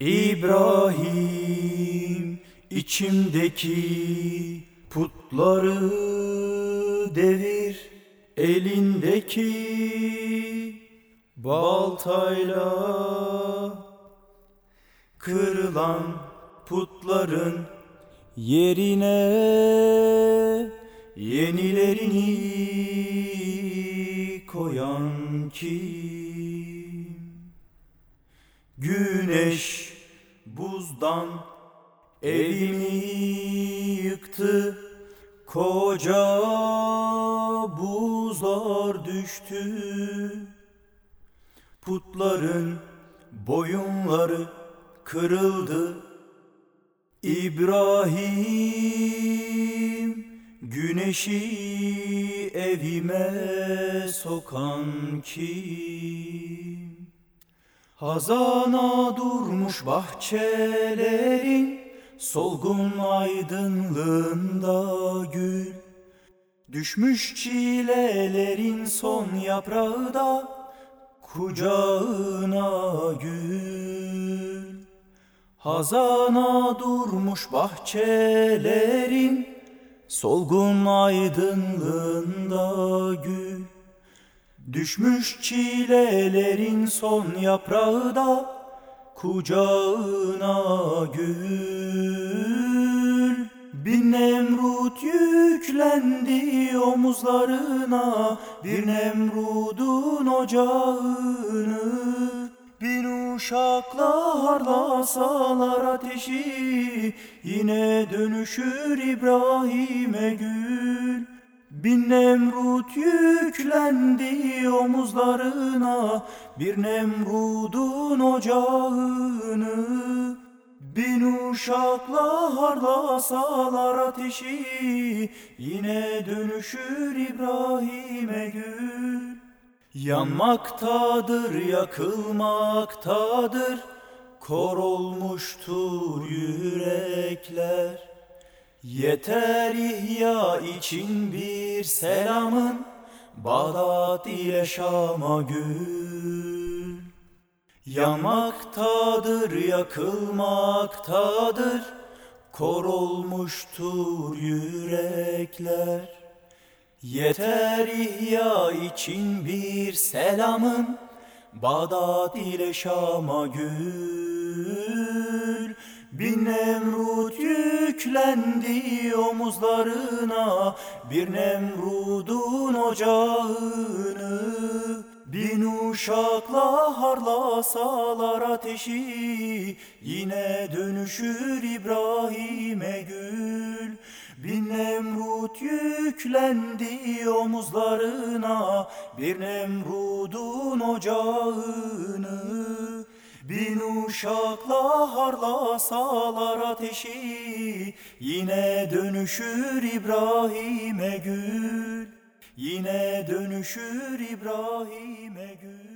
İbrahim içimdeki putları devir elindeki baltayla kırılan putların yerine yenilerini koyan kim? Güneş buzdan evimi yıktı Koca buzlar düştü Putların boyunları kırıldı İbrahim güneşi evime sokan kim? Hazana durmuş bahçelerin Solgun aydınlığında gül. Düşmüş çilelerin son yaprağı da Kucağına gül. Hazana durmuş bahçelerin Solgun aydınlığında gül Düşmüş çilelerin son yaprağı da kucağına gül. Bir Nemrut yüklendi omuzlarına Bir Nemrud'un ocağını. Bin uşakla harlasalar ateşi Yine dönüşür İbrahim'e gül Bin Nemrut yüklendi omuzlarına Bir Nemrud'un ocağını. Bin uşakla harlasalar ateşi Yine dönüşür İbrahim'e gül. Yanmaktadır, yakılmaktadır Kor olmuştur yürekler Yeter ihya için bir selamın Bağdat ile Şam'a gül. Yanmaktadır, yakılmaktadır Kor olmuştur yürekler. Yeter ihya için bir selamın Bağdat ile Şam'a gül Bin Nemrut yüklendi omuzlarına Bir Nemrud'un ocağını. Bin uşakla harlasalar ateşi Yine dönüşür İbrahim'e gül. Bin Nemrut yüklendi omuzlarına Bir Nemrud'un ocağını Bin uşakla harlasalar ateşi Yine dönüşür İbrahim'e gül. Yine dönüşür İbrahim'e gül